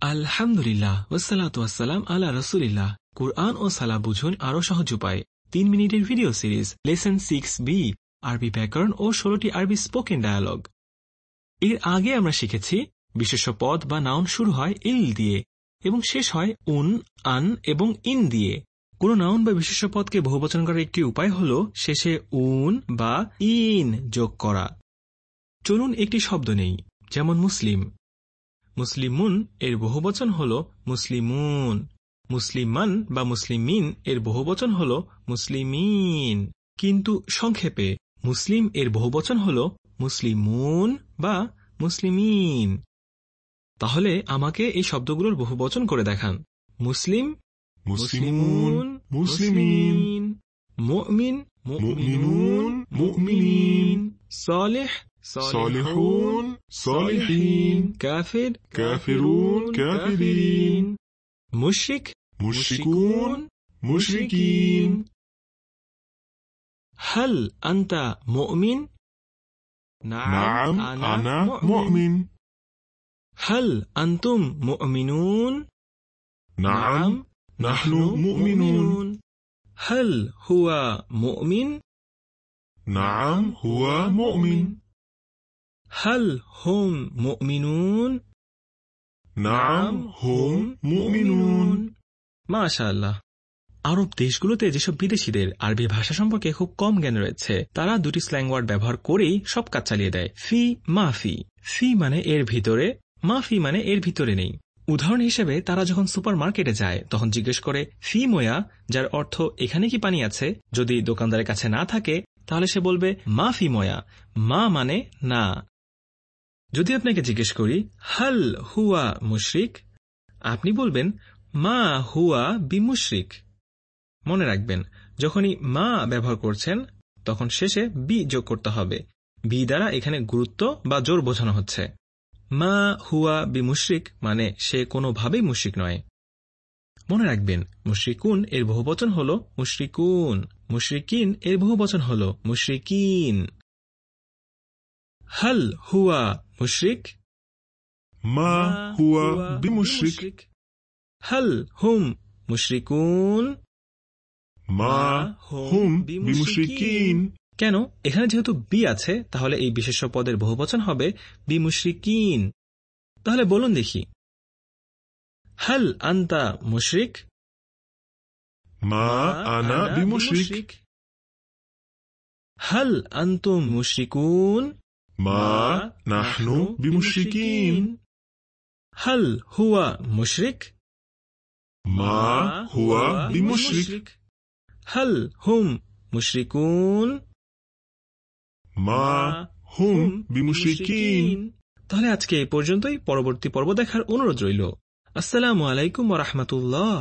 আলহামদুলিল্লাহ ওসালাত ওয়াসালাম আলা রসুলিল্লাহ। কুরআন ও সালা বুঝুন আরও সহজ উপায়। তিন মিনিটের video series, lesson six B, আরবি ব্যাকরণ ও ষোলোটি আরবি স্পোকেন ডায়ালগ। এর আগে আমরা শিখেছি বিশেষ পদ বা নাউন শুরু হয় ইল দিয়ে এবং শেষ হয় উন, আন এবং ইন দিয়ে। কোন নাউন বা বিশেষ পদকে বহুবচন করার একটি উপায় হল শেষে উন বা ইন যোগ করা। চলুন একটি শব্দ নেই, যেমন মুসলিম। মুসলিমুন এর বহুবচন হল মুসলিমুন। মুসলিমান বা মুসলিমিন এর বহুবচন হল মুসলিমিন। কিন্তু সংক্ষেপে মুসলিম এর বহুবচন হল মুসলিমুন বা মুসলিমিন। তাহলে আমাকে এই শব্দগুলোর বহুবচন করে দেখান। মুসলিম মুসলিমুন মুসলিমিন মুমিন মুমিনুন মুমিনিন। সালেহ صالحون صالحين كافر كافرون كافرين مشرك مشركون مشركين هل أنت مؤمن؟ نعم, نعم أنا مؤمن. مؤمن هل أنتم مؤمنون؟ نعم, نعم نحن مؤمنون هل هو مؤمن؟ نعم هو نعم، مؤمن هل هم مؤمنون؟ نعم هم مؤمنون মাশাআল্লাহ আরব দেশগুলোতে যেসব বিদেশিদের আরবি ভাষা সম্পর্কে খুব কম জ্ঞান রয়েছে তারা দুটি স্ল্যাং ওয়ার্ড ব্যবহার করেই সব কাজ চালিয়ে দেয় ফি মাফি ফি মানে এর ভিতরে মাফি মানে এর ভিতরে নেই উদাহরণ হিসেবে তারা যখন সুপার মার্কেটে যায় তখন জিজ্ঞেস করে ফি মোয়া যার অর্থ এখানে কি পানি আছে যদি দোকানদারের কাছে না থাকে তাহলে সে বলবে মা ফি মোয়া মা মানে না যদি আপনাকে জিজ্ঞেস করি, হাল হুয়া মুশরিক? আপনি বলবেন, মা হুয়া বিমুশরিক। মনে রাখবেন, যখনই মা ব্যবহার করছেন, তখন শেষে বি যোগ করতে হবে। বি দ্বারা এখানে গুরুত্ব বা জোর বোঝানো হচ্ছে। মা হুয়া বিমুশরিক মানে সে কোনোভাবেই মুশরিক নয়। মনে রাখবেন, মুশরিকুন এর বহুবচন হল মুশরিকুন, মুশরিকিন এর বহুবচন হল মুশরিকিন। হল হুয়া মুশরিক ما هو بمشرك هل هم مشركون ما هم بمشركين কেন এখানে যেহেতু বি আছে তাহলে এই বিশেষ্য পদের বহুবচন হবে বি মুশরিকিন তাহলে বলুন দেখি হাল আন্তা মুশরিক ما أنا بمشرك হাল আন্তুম মুশরিকুন ما نحن بمشركين হাল হুয়া মুশরিক ما هو بمشرك হাল হুম মুশরিকুন ما هم بمشركين তাহলে আজকে এই পর্যন্তই পরবর্তী পর্ব দেখার অনুরোধ রইল আসসালামু আলাইকুম রহমতুল্লাহ